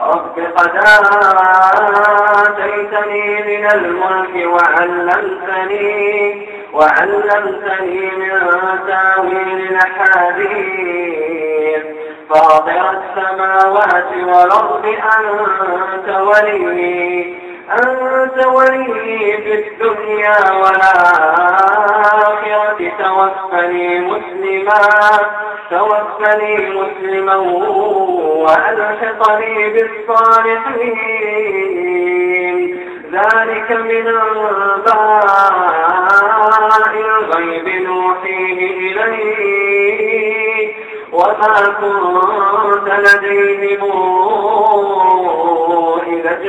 رب قد آتيتني من الملك وعلمتني وعلمتني من تأويل الأحاديث. فاطر السماوات والأرض أنت ولي. أنت ولي في الدنيا والآخرة توفني مسلما توفني مسلما وألحقني بالصالحين. ذلك من أنباء الغيب نوحيه إليه وما كنت لديهم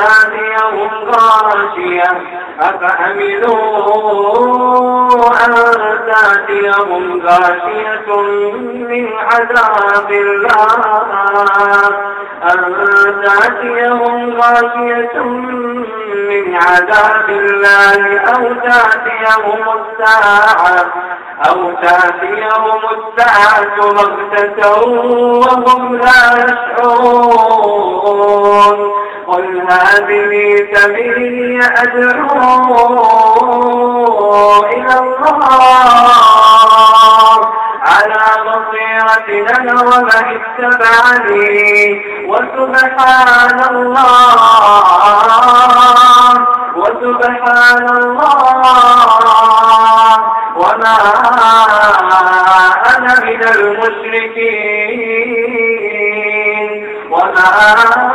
تأتيهم غاشية أفأمنوا أن تأتيهم غاشية من عذاب الله؟ أن تأتيهم غاشية من عذاب الله أو تأتيهم الساعة أو تأتيهم الساعة مغتة وهم لا يشعرون؟ قل هذه سبيلي أدعو إلى الله. على بصيرة لنا ومن اتبعني وسبحان الله. وسبحان الله. وما أنا من المشركين. وما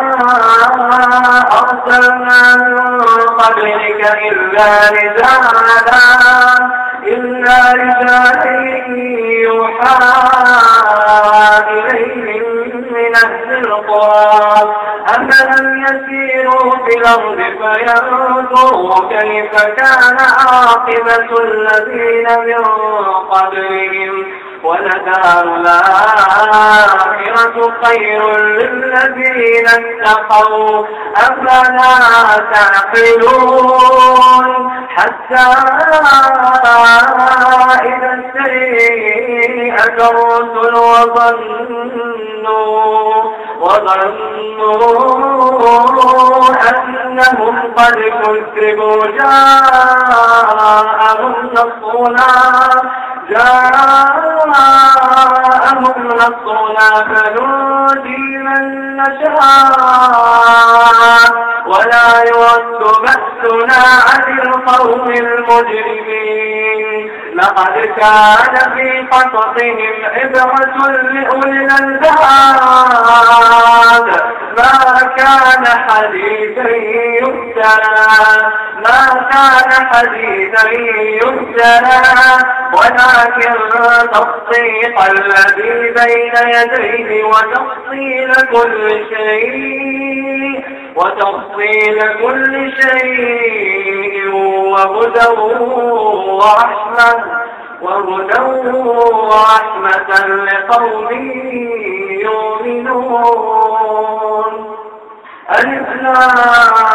أرسلنا من قبلك إلا رجالا إلا رجالا يوحى إليهم من أهل القرى أفلم يسيروا الأرض فينظروا كيف كان عاقبة الذين من قبلهم. ولدار الآخرة خير للذين اتقوا. أفلا تعقلون؟ حتى إذا استيأت الرسل وظنوا وظنوا أنهم قد كذبوا. جاءهم نصرنا جاءهم نصرنا فنودي من نشاء. ولا يرد بأسنا عن القوم المجرمين. لقد كان في قصصهم عبرة لأولي الألباب. ما كان حديثا يفترى ما كان حديثا يفترى ولكن تصديق الذي بين يديه وتفصيل كل شيء وتفصيل كل شيء وهدى ورحمة وهدى ورحمة لقوم يؤمنون. الإسلام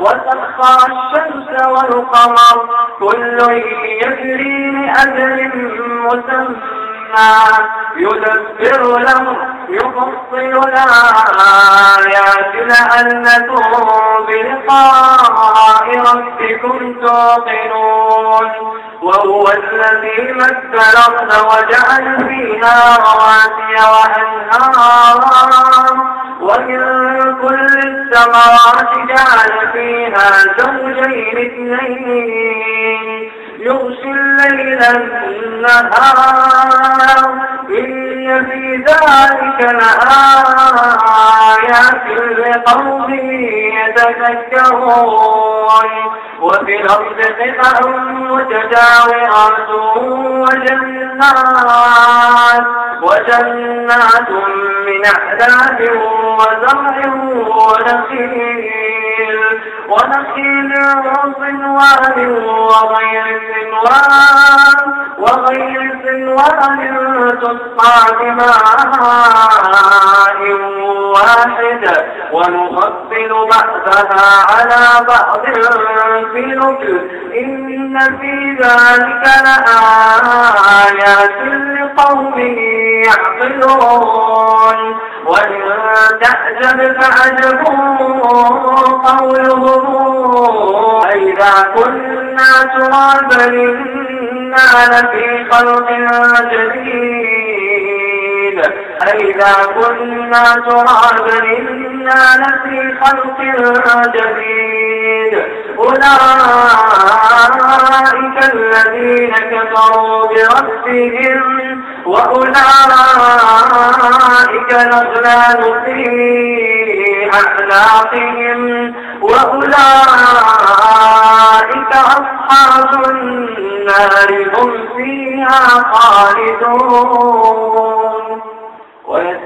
وسخر الشمس والقمر كل يجري لأجل مسمى. يدبر له يفصل الآيات لأنكم بلقاء ربكم توقنون وهو الذي مد الأرض وجعل فيها رواسي وأنهارا ومن كل الثمرات جعل فيها زوجين اثنين. يغشي الليل النهار إن في ذلك لآيات لقوم يتذكرون وفي الأرض قطع متجاورات وجنات وجنات من أحداث وزرع ونخيل. ونخيل صنوان وغير صنوان وغير صنوان تسقى بماء واحد ونفصل بعضها على بعض. في نكل إن في ذلك لآيات لقوم يعقلون. وإن تعجب فعجب قولهم أئذا كنا ترابا إنا لفي خلق جديد. أئذا كنا ترابا إنا لفي خلق جديد. أولئك الذين كفروا بربهم وأولئك الأغلال في أعناقهم وأولئك أصحاب النار هم فيها خالدون.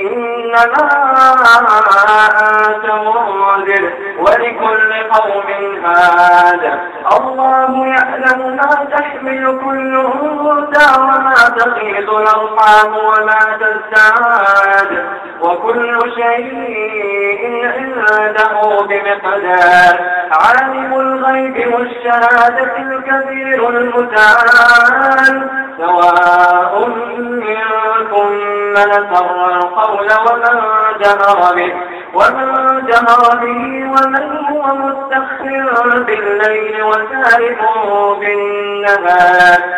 إنما أنت منذر ولكل قوم هذا الله يعلم ما تحمل كل أنثى وما تغيظ الأرحام وما تزداد وكل شيء عنده بمقدار. عالم الغيب والشهادة الكبير المتعال. سواء منكم من سر القول ومن جهر به ومن جهر به ومن هو مستخفر بالليل وسارب بالنهار.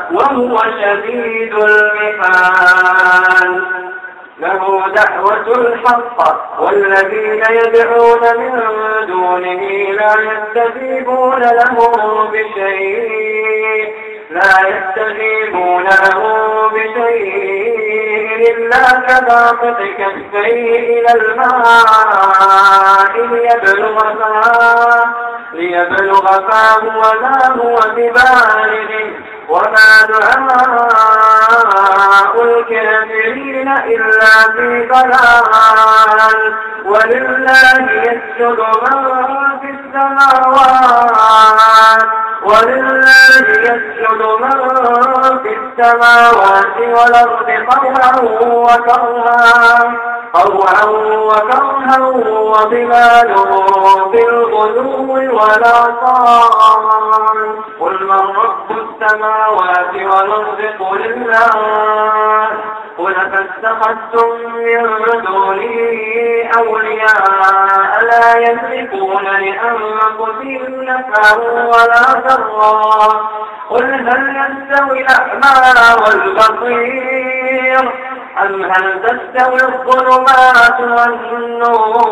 وهو شديد المحال. له دعوة الحق والذين يدعون من دونه لا يستجيبون له بشيء. لا يستجيبون له بشيء. إلا كباسط كفيه إلى الماء ليبلغ فاه ليبلغ فاه وما هو ببالغ وما دعاء الكافرين إلا في ضلال ولله يسجد من في السماوات ولله يسجد من في السماوات والأرض طوعا وكرها طوعا وكرها وظلالهم بالغدو والآصال قل من رب السماوات والأرض قل الله قل فاتخذتم من دونه أولياء لا يملكون لأنفسهم نفعا ولا ضرا. قل هل يستوي الأعمى والبصير؟ أم هل تستوي الظلمات والنور؟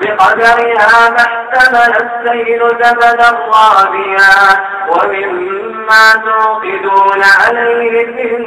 بقدرها ما احتمل السيل زبدا رابيا ومما توقدون عليه في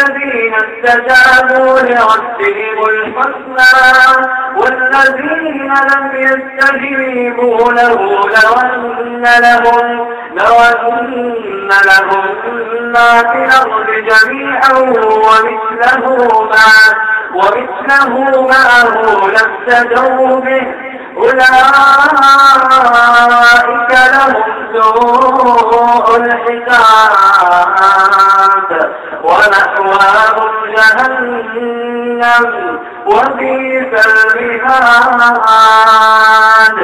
للذين استجابوا لربهم الحسنى والذين لم يستجيبوا له لو أن لهم لو أن لهم ما في الأرض جميعا ومثله ما ومثله معه لافتدوا به. أولئك لهم سوء الحساب. ومأواهم جهنم وبئس المهاد.